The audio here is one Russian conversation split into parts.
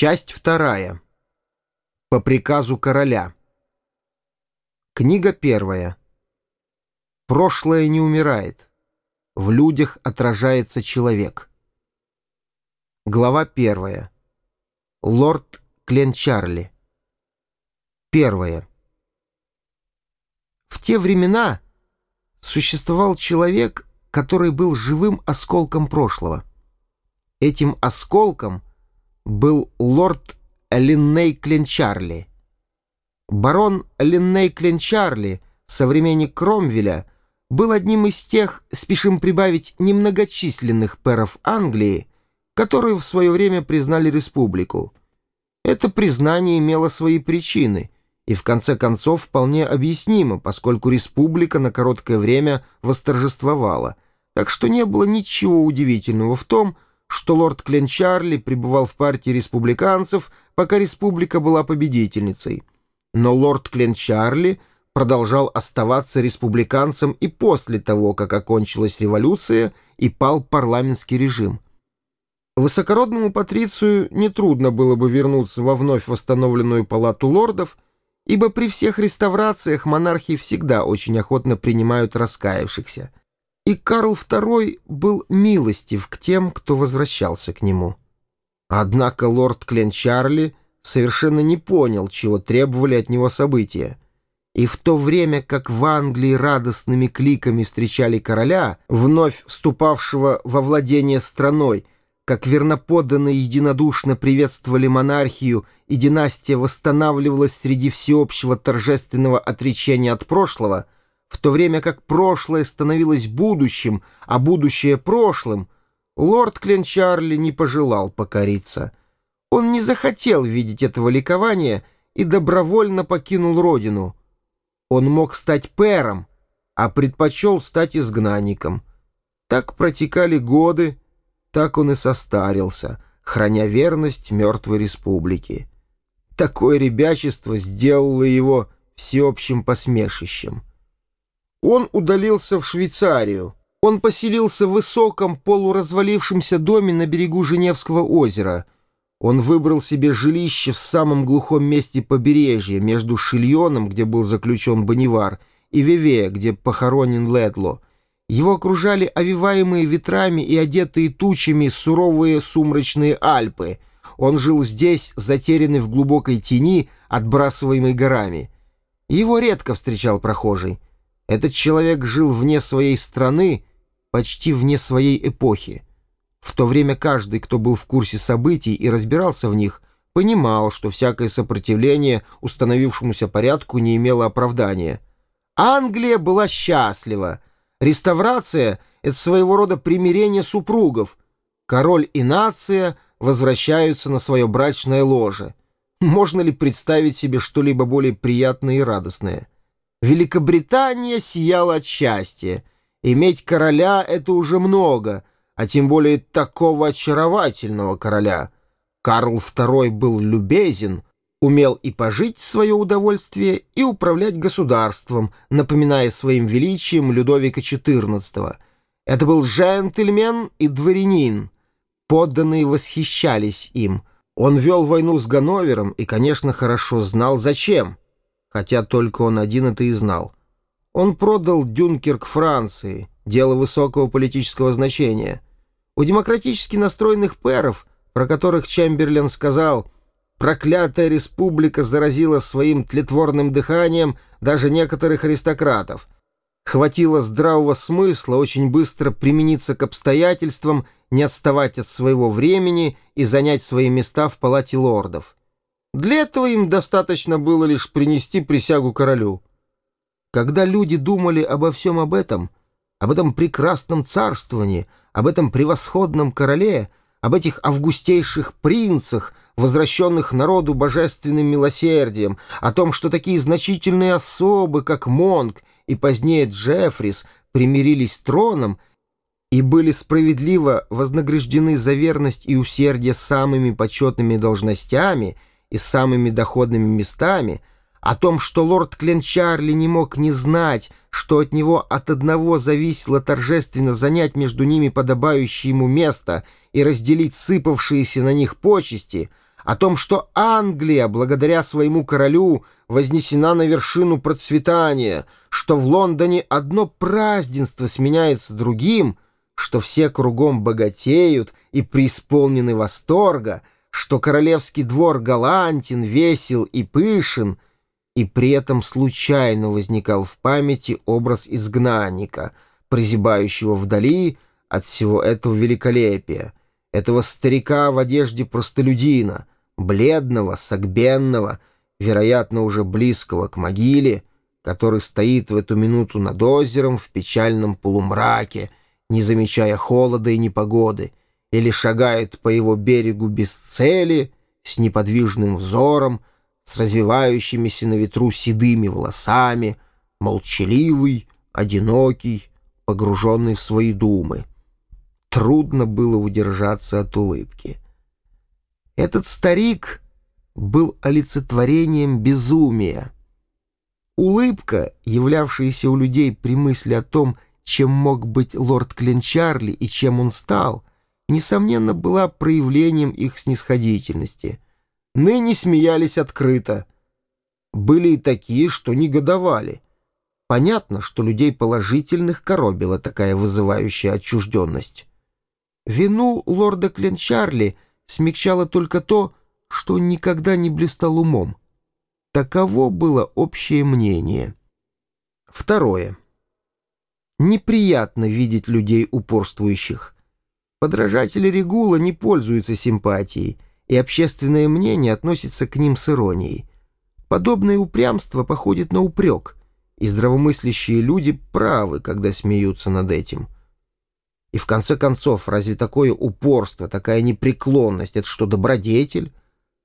Часть вторая. По приказу короля. Книга первая. Прошлое не умирает. В людях отражается человек. Глава первая. Лорд Кленчарли. Первое. В те времена существовал человек, который был живым осколком прошлого. Этим осколком — был лорд Линней Кленчарли. Барон Линней Кленчарли, современник Кромвеля, был одним из тех, спешим прибавить, немногочисленных пэров Англии, которые в свое время признали республику. Это признание имело свои причины и, в конце концов, вполне объяснимо, поскольку республика на короткое время восторжествовала, так что не было ничего удивительного в том, что что лорд Кленчарли пребывал в партии республиканцев, пока республика была победительницей. Но лорд Кленчарли продолжал оставаться республиканцем и после того, как окончилась революция и пал парламентский режим. Высокородному патрицию нетрудно было бы вернуться во вновь восстановленную палату лордов, ибо при всех реставрациях монархии всегда очень охотно принимают раскаявшихся — и Карл II был милостив к тем, кто возвращался к нему. Однако лорд Кленчарли совершенно не понял, чего требовали от него события. И в то время, как в Англии радостными кликами встречали короля, вновь вступавшего во владение страной, как верноподданные единодушно приветствовали монархию, и династия восстанавливалась среди всеобщего торжественного отречения от прошлого — в то время как прошлое становилось будущим, а будущее — прошлым, лорд Кленчарли не пожелал покориться. Он не захотел видеть этого ликования и добровольно покинул родину. Он мог стать пэром, а предпочел стать изгнанником. Так протекали годы, так он и состарился, храня верность мертвой республике. Такое ребячество сделало его всеобщим посмешищем. Он удалился в Швейцарию. Он поселился в высоком полуразвалившемся доме на берегу Женевского озера. Он выбрал себе жилище в самом глухом месте побережья, между Шильоном, где был заключен Бонивар, и Веве, где похоронен Ледло. Его окружали овиваемые ветрами и одетые тучами суровые сумрачные Альпы. Он жил здесь, затерянный в глубокой тени, отбрасываемой горами. Его редко встречал прохожий. Этот человек жил вне своей страны, почти вне своей эпохи. В то время каждый, кто был в курсе событий и разбирался в них, понимал, что всякое сопротивление установившемуся порядку не имело оправдания. Англия была счастлива. Реставрация — это своего рода примирение супругов. Король и нация возвращаются на свое брачное ложе. Можно ли представить себе что-либо более приятное и радостное? Великобритания сияла от счастья. Иметь короля — это уже много, а тем более такого очаровательного короля. Карл II был любезен, умел и пожить свое удовольствие, и управлять государством, напоминая своим величием Людовика XIV. Это был джентльмен и дворянин. Подданные восхищались им. Он вел войну с Ганновером и, конечно, хорошо знал, зачем — хотя только он один это и знал. Он продал Дюнкерк Франции, дело высокого политического значения. У демократически настроенных пэров, про которых Чемберлен сказал «проклятая республика заразила своим тлетворным дыханием даже некоторых аристократов», хватило здравого смысла очень быстро примениться к обстоятельствам, не отставать от своего времени и занять свои места в палате лордов. Для этого им достаточно было лишь принести присягу королю. Когда люди думали обо всем об этом, об этом прекрасном царствовании, об этом превосходном короле, об этих августейших принцах, возвращенных народу божественным милосердием, о том, что такие значительные особы, как Монг и позднее Джеффрис, примирились с троном и были справедливо вознаграждены за верность и усердие самыми почетными должностями — и самыми доходными местами, о том, что лорд Кленчарли не мог не знать, что от него от одного зависело торжественно занять между ними подобающее ему место и разделить сыпавшиеся на них почести, о том, что Англия, благодаря своему королю, вознесена на вершину процветания, что в Лондоне одно празднество сменяется другим, что все кругом богатеют и преисполнены восторга, что королевский двор галантен, весел и пышен, и при этом случайно возникал в памяти образ изгнанника, прозябающего вдали от всего этого великолепия, этого старика в одежде простолюдина, бледного, согбенного, вероятно, уже близкого к могиле, который стоит в эту минуту над озером в печальном полумраке, не замечая холода и непогоды, или шагает по его берегу без цели, с неподвижным взором, с развивающимися на ветру седыми волосами, молчаливый, одинокий, погруженный в свои думы. Трудно было удержаться от улыбки. Этот старик был олицетворением безумия. Улыбка, являвшаяся у людей при мысли о том, чем мог быть лорд Клинчарли и чем он стал, несомненно, была проявлением их снисходительности. Ныне смеялись открыто. Были и такие, что негодовали. Понятно, что людей положительных коробила такая вызывающая отчужденность. Вину лорда Клинчарли — смягчало только то, что он никогда не блистал умом. Таково было общее мнение. Второе. Неприятно видеть людей упорствующих. Подражатели Регула не пользуются симпатией, и общественное мнение относится к ним с иронией. Подобное упрямство походит на упрек, и здравомыслящие люди правы, когда смеются над этим. И в конце концов, разве такое упорство, такая непреклонность — это что, добродетель?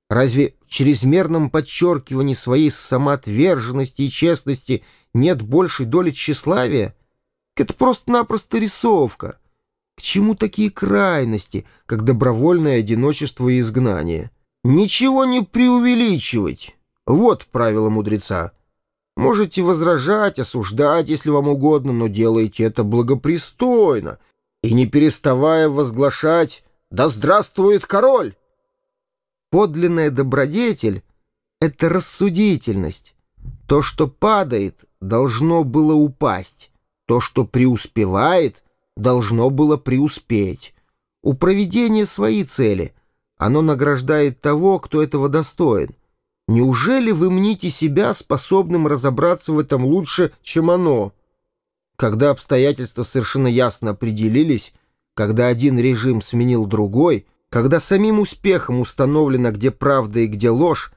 Разве в чрезмерном подчеркивании своей самоотверженности и честности нет большей доли тщеславия? Это просто-напросто рисовка. К чему такие крайности, как добровольное одиночество и изгнание? Ничего не преувеличивать. Вот правило мудреца. Можете возражать, осуждать, если вам угодно, но делайте это благопристойно — и не переставая возглашать «Да здравствует король!» Подлинная добродетель — это рассудительность. То, что падает, должно было упасть. То, что преуспевает, должно было преуспеть. У проведения свои цели. Оно награждает того, кто этого достоин. Неужели вы мните себя способным разобраться в этом лучше, чем оно?» Когда обстоятельства совершенно ясно определились, когда один режим сменил другой, когда самим успехом установлено, где правда и где ложь,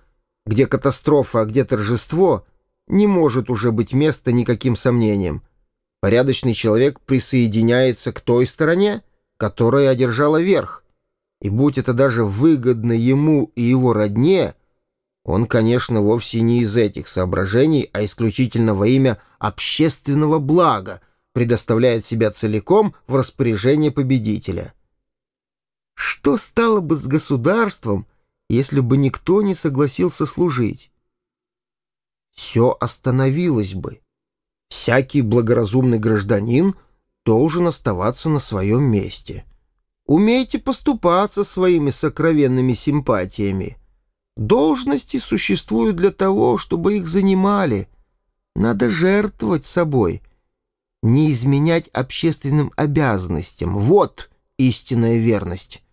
где катастрофа, а где торжество, не может уже быть места никаким сомнениям. Порядочный человек присоединяется к той стороне, которая одержала верх. И будь это даже выгодно ему и его родне, он, конечно, вовсе не из этих соображений, а исключительно во имя общественного блага предоставляет себя целиком в распоряжение победителя. Что стало бы с государством, если бы никто не согласился служить? Все остановилось бы. Всякий благоразумный гражданин должен оставаться на своем месте. Умейте поступаться своими сокровенными симпатиями. Должности существуют для того, чтобы их занимали. Надо жертвовать собой. Не изменять общественным обязанностям. Вот истинная верность.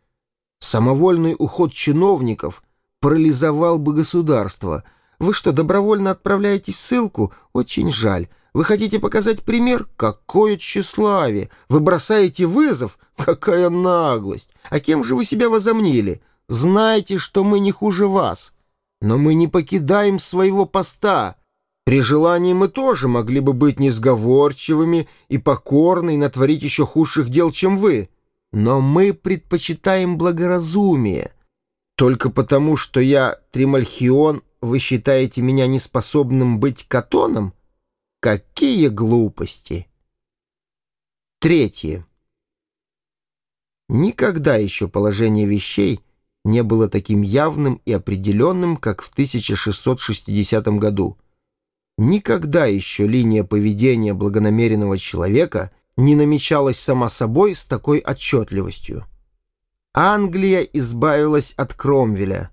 Самовольный уход чиновников парализовал бы государство. Вы что, добровольно отправляетесь в ссылку? Очень жаль. Вы хотите показать пример? Какое тщеславие! Вы бросаете вызов? Какая наглость! А кем же вы себя возомнили? Знайте, что мы не хуже вас. Но мы не покидаем своего поста. При желании мы тоже могли бы быть несговорчивыми и покорны и натворить еще худших дел, чем вы. Но мы предпочитаем благоразумие. Только потому, что я Тримальхион, вы считаете меня неспособным быть катоном? Какие глупости! Третье. Никогда еще положение вещей не было таким явным и определенным, как в 1660 году. Никогда еще линия поведения благонамеренного человека не намечалась сама собой с такой отчетливостью. Англия избавилась от Кромвеля.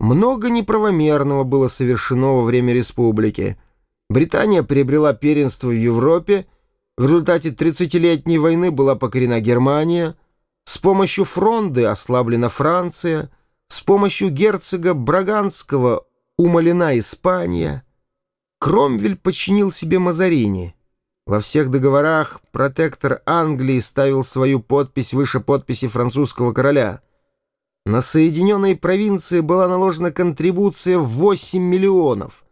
Много неправомерного было совершено во время республики. Британия приобрела первенство в Европе, в результате 30-летней войны была покорена Германия, с помощью фронды ослаблена Франция, с помощью герцога Браганского умолена Испания. Кромвель подчинил себе Мазарини. Во всех договорах протектор Англии ставил свою подпись выше подписи французского короля — на Соединенные провинции была наложена контрибуция в 8 миллионов.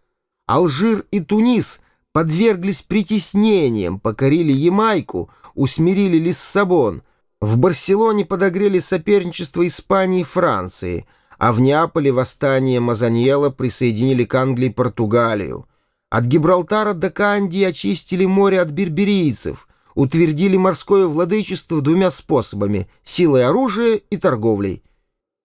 Алжир и Тунис подверглись притеснениям, покорили Ямайку, усмирили Лиссабон. В Барселоне подогрели соперничество Испании и Франции, а в Неаполе восстание Мазаньела присоединили к Англии Португалию. От Гибралтара до Кандии очистили море от берберийцев, утвердили морское владычество двумя способами — силой оружия и торговлей —